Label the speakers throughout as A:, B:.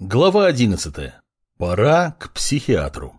A: Глава 11. Пора к психиатру.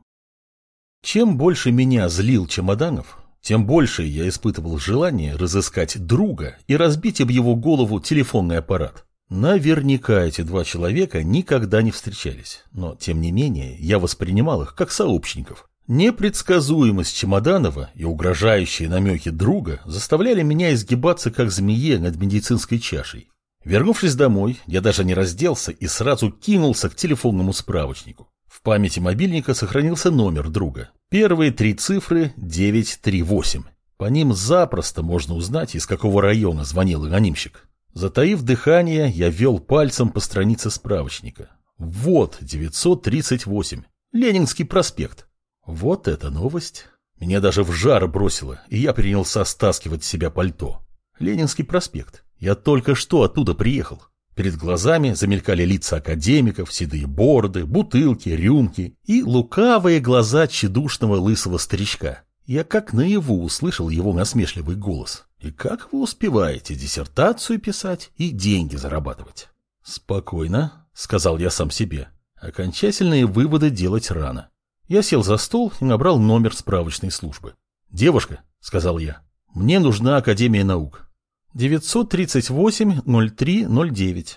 A: Чем больше меня злил Чемоданов, тем больше я испытывал желание разыскать друга и разбить об его голову телефонный аппарат. Наверняка эти два человека никогда не встречались, но, тем не менее, я воспринимал их как сообщников. Непредсказуемость Чемоданова и угрожающие намеки друга заставляли меня изгибаться как змее над медицинской чашей. Вернувшись домой, я даже не разделся и сразу кинулся к телефонному справочнику. В памяти мобильника сохранился номер друга. Первые три цифры 938. По ним запросто можно узнать, из какого района звонил анонимщик. Затаив дыхание, я вел пальцем по странице справочника. Вот 938. Ленинский проспект. Вот эта новость. Меня даже в жар бросило, и я принялся стаскивать с себя пальто. Ленинский проспект. Я только что оттуда приехал. Перед глазами замелькали лица академиков, седые борды, бутылки, рюмки и лукавые глаза тщедушного лысого старичка. Я как наяву услышал его насмешливый голос. «И как вы успеваете диссертацию писать и деньги зарабатывать?» «Спокойно», — сказал я сам себе. «Окончательные выводы делать рано». Я сел за стол и набрал номер справочной службы. «Девушка», — сказал я, — «мне нужна Академия наук. 938-03-09.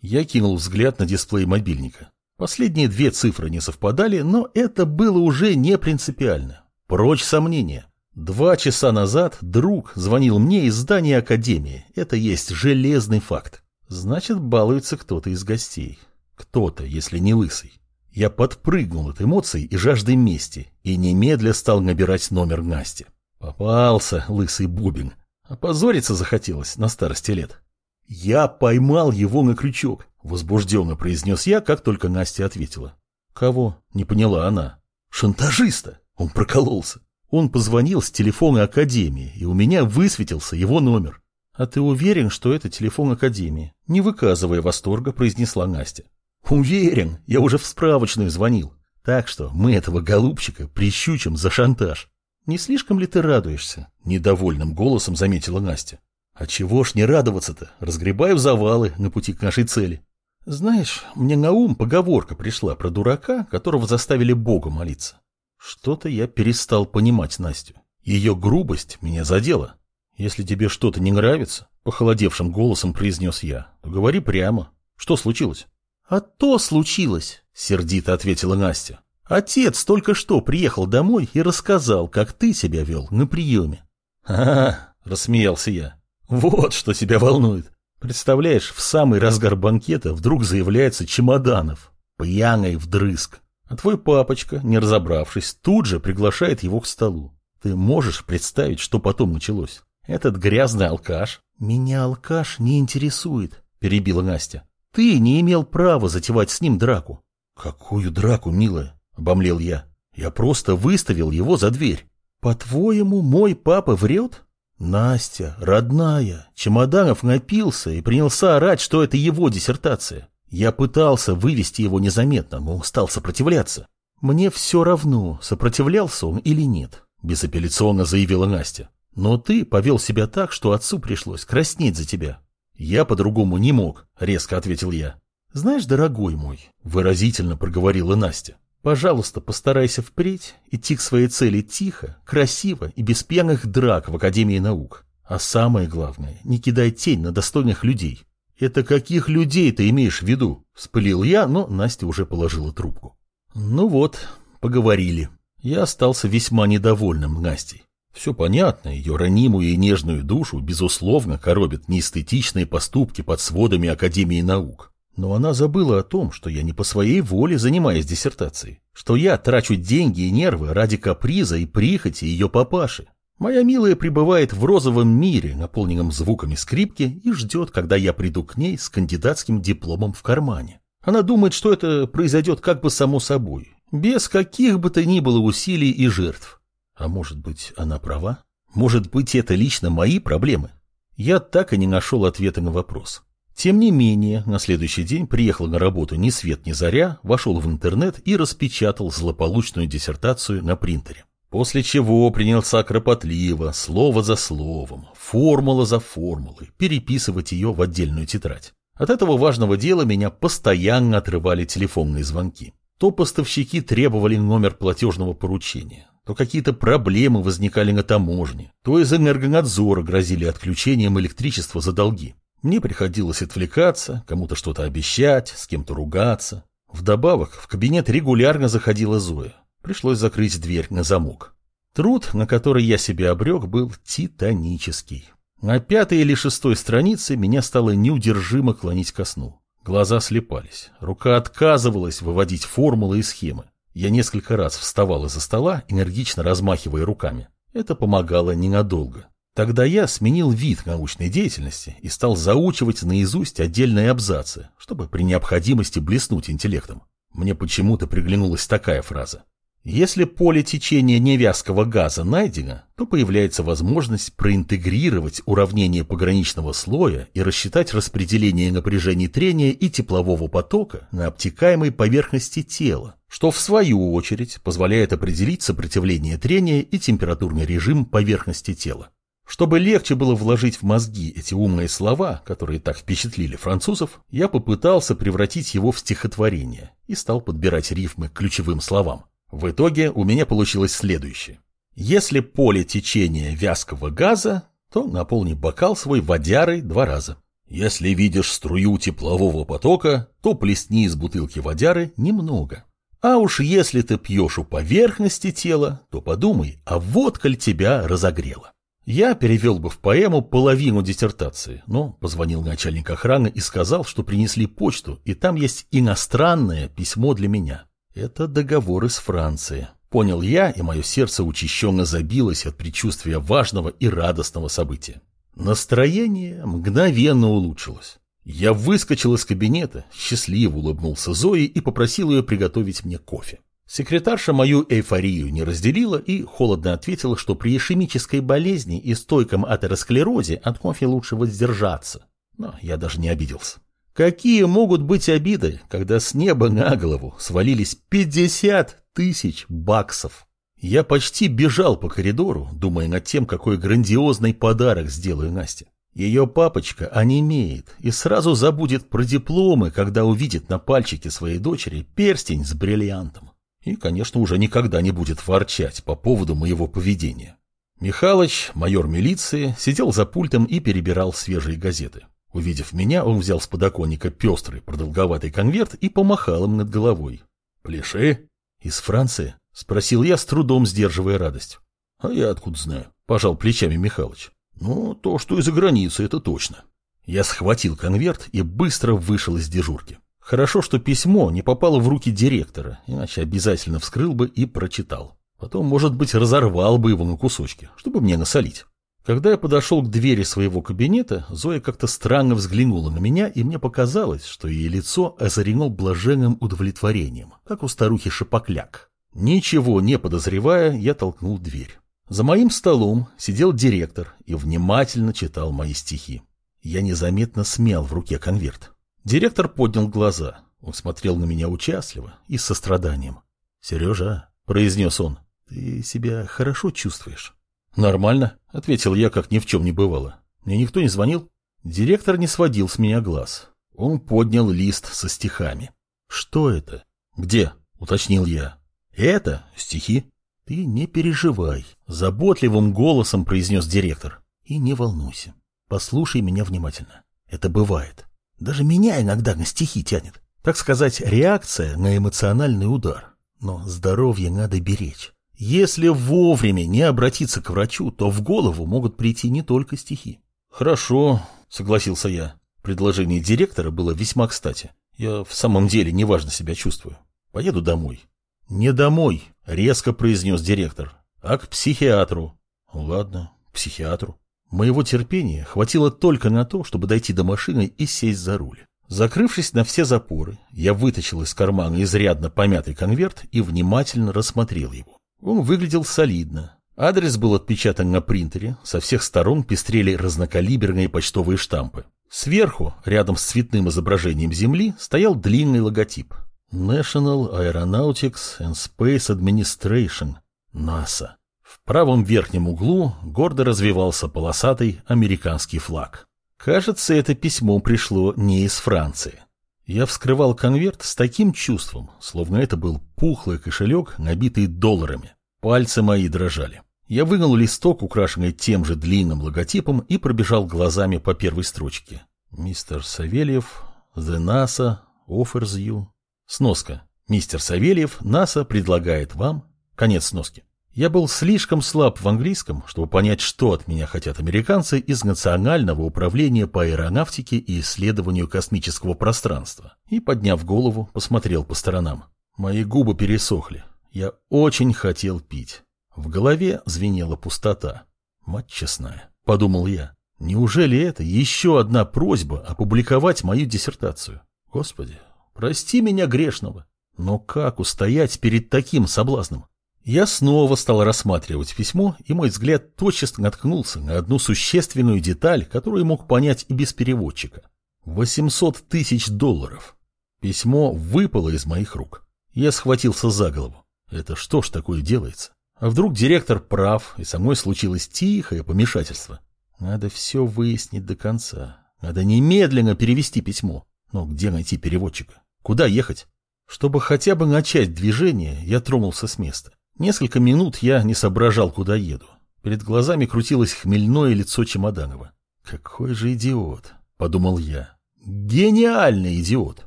A: Я кинул взгляд на дисплей мобильника. Последние две цифры не совпадали, но это было уже не принципиально. Прочь сомнения. Два часа назад друг звонил мне из здания Академии. Это есть железный факт. Значит, балуется кто-то из гостей. Кто-то, если не лысый. Я подпрыгнул от эмоций и жажды мести, и немедля стал набирать номер Насти. Попался лысый бубен. Опозориться захотелось на старости лет. «Я поймал его на крючок», — возбужденно произнес я, как только Настя ответила. «Кого?» — не поняла она. «Шантажиста!» — он прокололся. Он позвонил с телефона Академии, и у меня высветился его номер. «А ты уверен, что это телефон Академии?» Не выказывая восторга, произнесла Настя. «Уверен, я уже в справочную звонил. Так что мы этого голубчика прищучим за шантаж». «Не слишком ли ты радуешься?» – недовольным голосом заметила Настя. «А чего ж не радоваться-то? Разгребаю завалы на пути к нашей цели». «Знаешь, мне на ум поговорка пришла про дурака, которого заставили Богу молиться. Что-то я перестал понимать Настю. Ее грубость меня задела. Если тебе что-то не нравится, — похолодевшим голосом произнес я, — то говори прямо. Что случилось?» «А то случилось», — сердито ответила Настя. Отец только что приехал домой и рассказал, как ты себя вел на приеме. «А, — рассмеялся я, — вот что тебя волнует. Представляешь, в самый разгар банкета вдруг заявляется Чемоданов, пьяный вдрызг. А твой папочка, не разобравшись, тут же приглашает его к столу. Ты можешь представить, что потом началось? Этот грязный алкаш... Меня алкаш не интересует, перебила Настя. Ты не имел права затевать с ним драку. Какую драку, милая? — обомлел я. «Я просто выставил его за дверь». «По-твоему, мой папа врет?» «Настя, родная, Чемоданов напился и принялся орать, что это его диссертация. Я пытался вывести его незаметно, но стал сопротивляться. Мне все равно, сопротивлялся он или нет», — безапелляционно заявила Настя. «Но ты повел себя так, что отцу пришлось краснеть за тебя». «Я по-другому не мог», — резко ответил я. «Знаешь, дорогой мой», — выразительно проговорила Настя, Пожалуйста, постарайся впредь идти к своей цели тихо, красиво и без пьяных драк в Академии наук. А самое главное, не кидай тень на достойных людей. Это каких людей ты имеешь в виду? Вспылил я, но Настя уже положила трубку. Ну вот, поговорили. Я остался весьма недовольным Настей. Все понятно, ее ранимую и нежную душу, безусловно, коробят неэстетичные поступки под сводами Академии наук. Но она забыла о том, что я не по своей воле занимаюсь диссертацией, что я трачу деньги и нервы ради каприза и прихоти ее папаши. Моя милая пребывает в розовом мире, наполненном звуками скрипки, и ждет, когда я приду к ней с кандидатским дипломом в кармане. Она думает, что это произойдет как бы само собой, без каких бы то ни было усилий и жертв. А может быть, она права? Может быть, это лично мои проблемы? Я так и не нашел ответа на вопрос. Тем не менее, на следующий день приехал на работу ни свет ни заря, вошел в интернет и распечатал злополучную диссертацию на принтере. После чего принялся кропотливо, слово за словом, формула за формулой, переписывать ее в отдельную тетрадь. От этого важного дела меня постоянно отрывали телефонные звонки. То поставщики требовали номер платежного поручения, то какие-то проблемы возникали на таможне, то из энергонадзора грозили отключением электричества за долги. Мне приходилось отвлекаться, кому-то что-то обещать, с кем-то ругаться. Вдобавок в кабинет регулярно заходила Зоя. Пришлось закрыть дверь на замок. Труд, на который я себе обрек, был титанический. На пятой или шестой странице меня стало неудержимо клонить ко сну. Глаза слепались, рука отказывалась выводить формулы и схемы. Я несколько раз вставал из-за стола, энергично размахивая руками. Это помогало ненадолго. Тогда я сменил вид научной деятельности и стал заучивать наизусть отдельные абзацы, чтобы при необходимости блеснуть интеллектом. Мне почему-то приглянулась такая фраза. Если поле течения невязкого газа найдено, то появляется возможность проинтегрировать уравнение пограничного слоя и рассчитать распределение напряжений трения и теплового потока на обтекаемой поверхности тела, что в свою очередь позволяет определить сопротивление трения и температурный режим поверхности тела. Чтобы легче было вложить в мозги эти умные слова, которые так впечатлили французов, я попытался превратить его в стихотворение и стал подбирать рифмы к ключевым словам. В итоге у меня получилось следующее. Если поле течения вязкого газа, то наполни бокал свой водярой два раза. Если видишь струю теплового потока, то плесни из бутылки водяры немного. А уж если ты пьешь у поверхности тела, то подумай, а водка ли тебя разогрела. Я перевел бы в поэму половину диссертации, но позвонил начальник охраны и сказал, что принесли почту, и там есть иностранное письмо для меня. Это договор из Франции. Понял я, и мое сердце учащенно забилось от предчувствия важного и радостного события. Настроение мгновенно улучшилось. Я выскочил из кабинета, счастливо улыбнулся Зои и попросил ее приготовить мне кофе. Секретарша мою эйфорию не разделила и холодно ответила, что при ишемической болезни и стойком атеросклерозе от кофе лучше воздержаться. Но я даже не обиделся. Какие могут быть обиды, когда с неба на голову свалились 50 тысяч баксов? Я почти бежал по коридору, думая над тем, какой грандиозный подарок сделаю Насте. Ее папочка онемеет и сразу забудет про дипломы, когда увидит на пальчике своей дочери перстень с бриллиантом. И, конечно, уже никогда не будет ворчать по поводу моего поведения. Михалыч, майор милиции, сидел за пультом и перебирал свежие газеты. Увидев меня, он взял с подоконника пестрый продолговатый конверт и помахал им над головой. «Плеши?» «Из Франции?» — спросил я, с трудом сдерживая радость. «А я откуда знаю?» — пожал плечами Михалыч. «Ну, то, что из-за границы, это точно». Я схватил конверт и быстро вышел из дежурки. Хорошо, что письмо не попало в руки директора, иначе обязательно вскрыл бы и прочитал. Потом, может быть, разорвал бы его на кусочки, чтобы мне насолить. Когда я подошел к двери своего кабинета, Зоя как-то странно взглянула на меня, и мне показалось, что ее лицо озарено блаженным удовлетворением, как у старухи Шапокляк. Ничего не подозревая, я толкнул дверь. За моим столом сидел директор и внимательно читал мои стихи. Я незаметно смял в руке конверт. Директор поднял глаза. Он смотрел на меня участливо и с состраданием. «Сережа», — произнес он, — «ты себя хорошо чувствуешь?» «Нормально», — ответил я, как ни в чем не бывало. «Мне никто не звонил?» Директор не сводил с меня глаз. Он поднял лист со стихами. «Что это?» «Где?» — уточнил я. «Это стихи». «Ты не переживай», — заботливым голосом произнес директор. «И не волнуйся. Послушай меня внимательно. Это бывает. Даже меня иногда на стихи тянет. Так сказать, реакция на эмоциональный удар. Но здоровье надо беречь. Если вовремя не обратиться к врачу, то в голову могут прийти не только стихи. Хорошо, согласился я. Предложение директора было весьма кстати. Я в самом деле неважно себя чувствую. Поеду домой. Не домой, резко произнес директор, а к психиатру. Ладно, психиатру. Моего терпения хватило только на то, чтобы дойти до машины и сесть за руль. Закрывшись на все запоры, я вытащил из кармана изрядно помятый конверт и внимательно рассмотрел его. Он выглядел солидно. Адрес был отпечатан на принтере, со всех сторон пестрели разнокалиберные почтовые штампы. Сверху, рядом с цветным изображением Земли, стоял длинный логотип. National Aeronautics and Space Administration, НАСА. В правом верхнем углу гордо развивался полосатый американский флаг. Кажется, это письмо пришло не из Франции. Я вскрывал конверт с таким чувством, словно это был пухлый кошелек, набитый долларами. Пальцы мои дрожали. Я вынул листок, украшенный тем же длинным логотипом, и пробежал глазами по первой строчке. Мистер Савельев, The NASA offers you. Сноска. Мистер Савельев, НАСА предлагает вам... Конец сноски. Я был слишком слаб в английском, чтобы понять, что от меня хотят американцы из Национального управления по аэронавтике и исследованию космического пространства, и, подняв голову, посмотрел по сторонам. Мои губы пересохли. Я очень хотел пить. В голове звенела пустота. Мать честная, подумал я. Неужели это еще одна просьба опубликовать мою диссертацию? Господи, прости меня грешного. Но как устоять перед таким соблазном? Я снова стал рассматривать письмо, и мой взгляд тотчас наткнулся на одну существенную деталь, которую мог понять и без переводчика. 800 тысяч долларов. Письмо выпало из моих рук. Я схватился за голову. Это что ж такое делается? А вдруг директор прав, и со мной случилось тихое помешательство? Надо все выяснить до конца. Надо немедленно перевести письмо. Но где найти переводчика? Куда ехать? Чтобы хотя бы начать движение, я тронулся с места. Несколько минут я не соображал, куда еду. Перед глазами крутилось хмельное лицо Чемоданова. «Какой же идиот!» — подумал я. «Гениальный идиот!»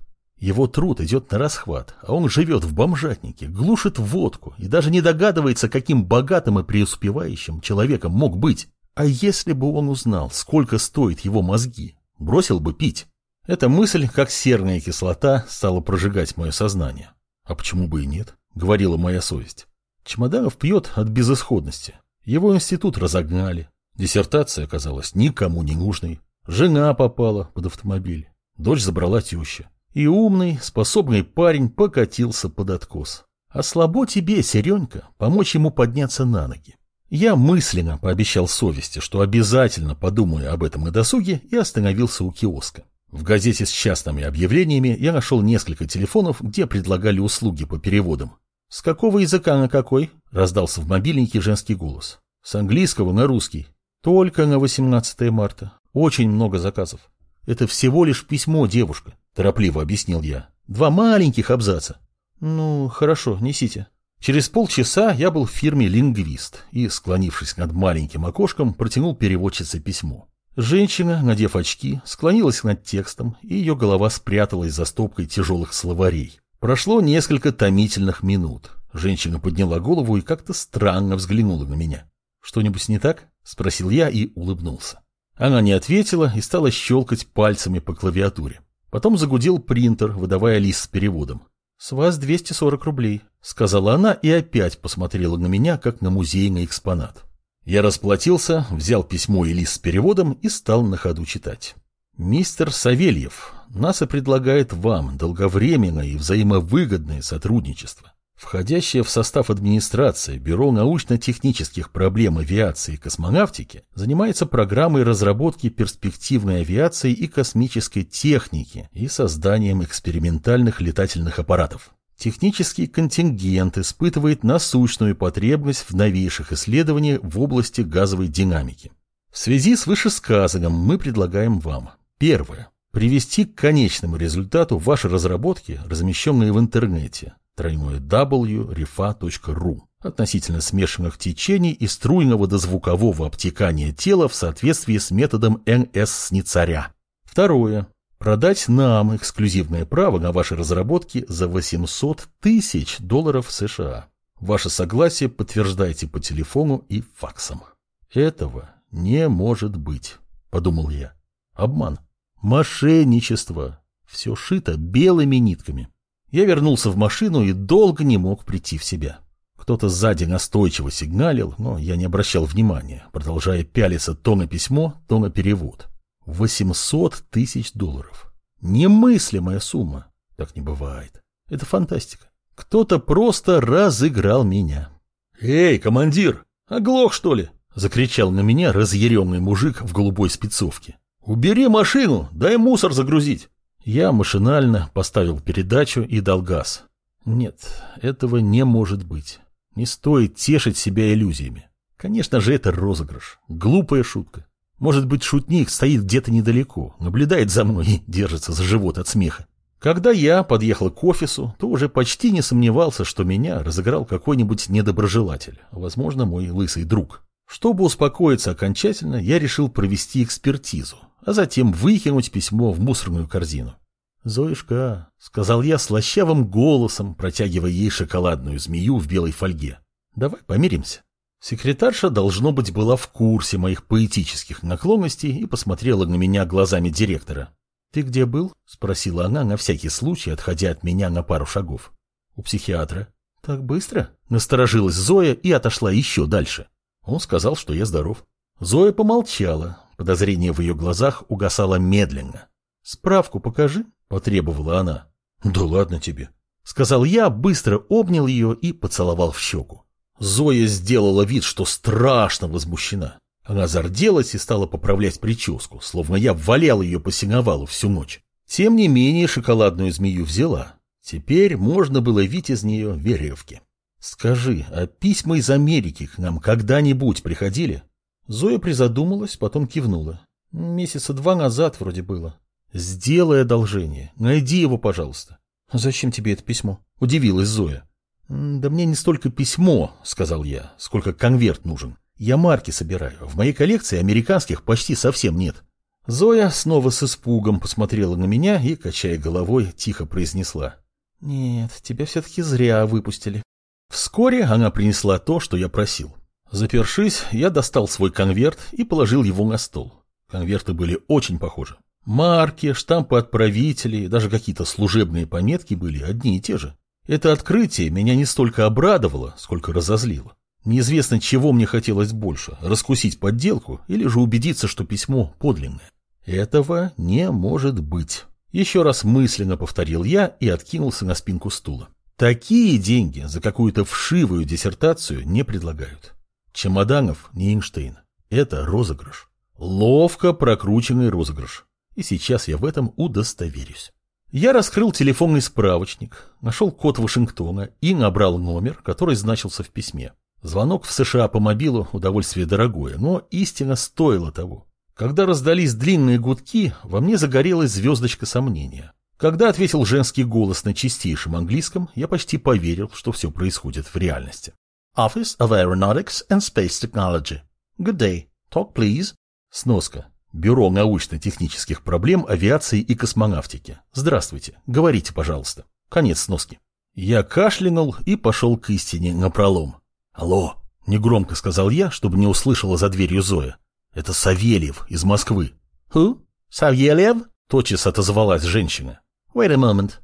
A: Его труд идет на расхват, а он живет в бомжатнике, глушит водку и даже не догадывается, каким богатым и преуспевающим человеком мог быть. А если бы он узнал, сколько стоит его мозги, бросил бы пить? Эта мысль, как серная кислота, стала прожигать мое сознание. А почему бы и нет, говорила моя совесть. Чемоданов пьет от безысходности. Его институт разогнали. Диссертация оказалась никому не нужной. Жена попала под автомобиль. Дочь забрала теща. И умный, способный парень покатился под откос. А слабо тебе, Серенька, помочь ему подняться на ноги. Я мысленно пообещал совести, что обязательно подумаю об этом на досуге, и остановился у киоска. В газете с частными объявлениями я нашел несколько телефонов, где предлагали услуги по переводам. «С какого языка на какой?» – раздался в мобильнике женский голос. «С английского на русский. Только на 18 марта. Очень много заказов. Это всего лишь письмо, девушка», – торопливо объяснил я. «Два маленьких абзаца». «Ну, хорошо, несите». Через полчаса я был в фирме «Лингвист» и, склонившись над маленьким окошком, протянул переводчице письмо. Женщина, надев очки, склонилась над текстом, и ее голова спряталась за стопкой тяжелых словарей. Прошло несколько томительных минут. Женщина подняла голову и как-то странно взглянула на меня. «Что-нибудь не так?» – спросил я и улыбнулся. Она не ответила и стала щелкать пальцами по клавиатуре. Потом загудел принтер, выдавая лист с переводом. «С вас 240 рублей», – сказала она и опять посмотрела на меня, как на музейный экспонат. Я расплатился, взял письмо и лист с переводом и стал на ходу читать. Мистер Савельев, НАСА предлагает вам долговременное и взаимовыгодное сотрудничество. Входящее в состав администрации Бюро научно-технических проблем авиации и космонавтики занимается программой разработки перспективной авиации и космической техники и созданием экспериментальных летательных аппаратов. Технический контингент испытывает насущную потребность в новейших исследованиях в области газовой динамики. В связи с вышесказанным мы предлагаем вам Первое. Привести к конечному результату ваши разработки, размещенные в интернете www.refa.ru относительно смешанных течений и струйного дозвукового обтекания тела в соответствии с методом НС-сницаря. Второе. Продать нам эксклюзивное право на ваши разработки за 800 тысяч долларов США. Ваше согласие подтверждайте по телефону и факсом. Этого не может быть, подумал я. Обман. Мошенничество. Все шито белыми нитками. Я вернулся в машину и долго не мог прийти в себя. Кто-то сзади настойчиво сигналил, но я не обращал внимания, продолжая пялиться то на письмо, то на перевод. 800 тысяч долларов. Немыслимая сумма. Так не бывает. Это фантастика. Кто-то просто разыграл меня. «Эй, командир, оглох, что ли?» — закричал на меня разъяренный мужик в голубой спецовке. «Убери машину, дай мусор загрузить». Я машинально поставил передачу и дал газ. Нет, этого не может быть. Не стоит тешить себя иллюзиями. Конечно же, это розыгрыш. Глупая шутка. Может быть, шутник стоит где-то недалеко, наблюдает за мной и держится за живот от смеха. Когда я подъехал к офису, то уже почти не сомневался, что меня разыграл какой-нибудь недоброжелатель, возможно, мой лысый друг. Чтобы успокоиться окончательно, я решил провести экспертизу, а затем выкинуть письмо в мусорную корзину. «Зоюшка», — сказал я слащавым голосом, протягивая ей шоколадную змею в белой фольге, — «давай помиримся». Секретарша, должно быть, была в курсе моих поэтических наклонностей и посмотрела на меня глазами директора. «Ты где был?» — спросила она на всякий случай, отходя от меня на пару шагов. «У психиатра». «Так быстро?» — насторожилась Зоя и отошла еще дальше. Он сказал, что я здоров. Зоя помолчала. Подозрение в ее глазах угасало медленно. «Справку покажи», — потребовала она. «Да ладно тебе», — сказал я, быстро обнял ее и поцеловал в щеку. Зоя сделала вид, что страшно возмущена. Она зарделась и стала поправлять прическу, словно я валял ее по синовалу всю ночь. Тем не менее шоколадную змею взяла. Теперь можно было видеть из нее веревки. «Скажи, а письма из Америки к нам когда-нибудь приходили?» Зоя призадумалась, потом кивнула. «Месяца два назад вроде было». «Сделай одолжение. Найди его, пожалуйста». «Зачем тебе это письмо?» – удивилась Зоя. «Да мне не столько письмо, — сказал я, — сколько конверт нужен. Я марки собираю. В моей коллекции американских почти совсем нет». Зоя снова с испугом посмотрела на меня и, качая головой, тихо произнесла. «Нет, тебя все-таки зря выпустили». Вскоре она принесла то, что я просил. Запершись, я достал свой конверт и положил его на стол. Конверты были очень похожи. Марки, штампы отправителей, даже какие-то служебные пометки были одни и те же. Это открытие меня не столько обрадовало, сколько разозлило. Неизвестно, чего мне хотелось больше – раскусить подделку или же убедиться, что письмо подлинное. Этого не может быть. Еще раз мысленно повторил я и откинулся на спинку стула. Такие деньги за какую-то вшивую диссертацию не предлагают. Чемоданов не Эйнштейн. Это розыгрыш. Ловко прокрученный розыгрыш. И сейчас я в этом удостоверюсь. Я раскрыл телефонный справочник, нашел код Вашингтона и набрал номер, который значился в письме. Звонок в США по мобилу – удовольствие дорогое, но истина стоила того. Когда раздались длинные гудки, во мне загорелась звездочка сомнения. Когда ответил женский голос на чистейшем английском, я почти поверил, что все происходит в реальности. Office of Aeronautics and Space Technology. Good day. Talk, please. Сноска. Бюро научно-технических проблем авиации и космонавтики. Здравствуйте. Говорите, пожалуйста. Конец сноски. Я кашлянул и пошел к истине напролом. Алло, негромко сказал я, чтобы не услышала за дверью Зоя. Это Савельев из Москвы. Who? Савельев? Тотчас отозвалась женщина. Wait a moment.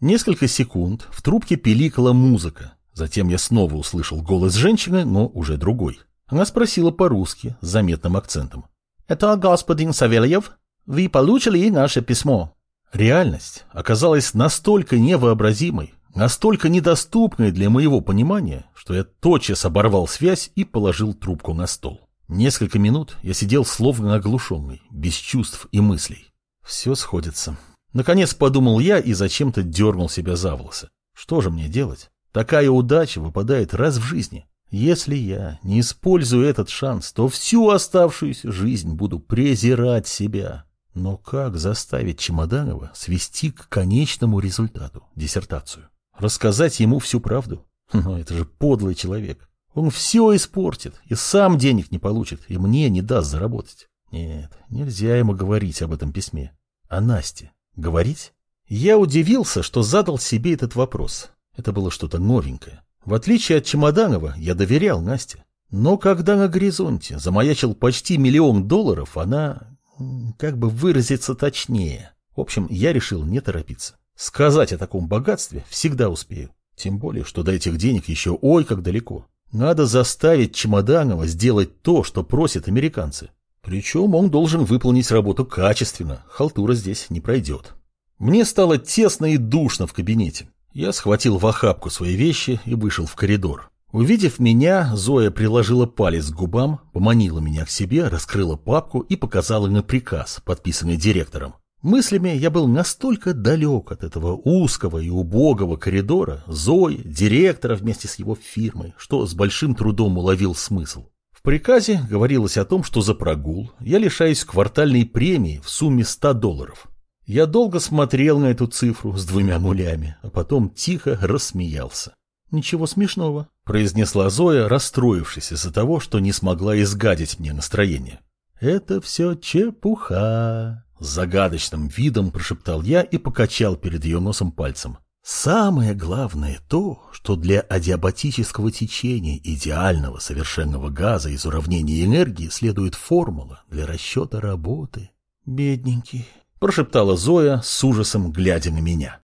A: Несколько секунд в трубке пиликала музыка. Затем я снова услышал голос женщины, но уже другой. Она спросила по-русски с заметным акцентом. «Это господин Савельев? Вы получили наше письмо?» Реальность оказалась настолько невообразимой, настолько недоступной для моего понимания, что я тотчас оборвал связь и положил трубку на стол. Несколько минут я сидел словно оглушенный, без чувств и мыслей. Все сходится. Наконец подумал я и зачем-то дернул себя за волосы. Что же мне делать? Такая удача выпадает раз в жизни. Если я не использую этот шанс, то всю оставшуюся жизнь буду презирать себя. Но как заставить Чемоданова свести к конечному результату, диссертацию? Рассказать ему всю правду? Но это же подлый человек. Он все испортит, и сам денег не получит, и мне не даст заработать. Нет, нельзя ему говорить об этом письме. А Насте говорить? Я удивился, что задал себе этот вопрос. Это было что-то новенькое. В отличие от Чемоданова, я доверял Насте. Но когда на горизонте замаячил почти миллион долларов, она, как бы выразиться точнее. В общем, я решил не торопиться. Сказать о таком богатстве всегда успею. Тем более, что до этих денег еще ой как далеко. Надо заставить Чемоданова сделать то, что просят американцы. Причем он должен выполнить работу качественно, халтура здесь не пройдет. Мне стало тесно и душно в кабинете. Я схватил в охапку свои вещи и вышел в коридор. Увидев меня, Зоя приложила палец к губам, поманила меня к себе, раскрыла папку и показала на приказ, подписанный директором. Мыслями я был настолько далек от этого узкого и убогого коридора, Зои, директора вместе с его фирмой, что с большим трудом уловил смысл. приказе говорилось о том, что за прогул я лишаюсь квартальной премии в сумме 100 долларов. Я долго смотрел на эту цифру с двумя нулями, а потом тихо рассмеялся. «Ничего смешного», — произнесла Зоя, расстроившись из-за того, что не смогла изгадить мне настроение. «Это все чепуха», — с загадочным видом прошептал я и покачал перед ее носом пальцем. Самое главное то, что для адиабатического течения идеального совершенного газа из уравнения энергии следует формула для расчета работы. «Бедненький», — прошептала Зоя с ужасом, глядя на меня.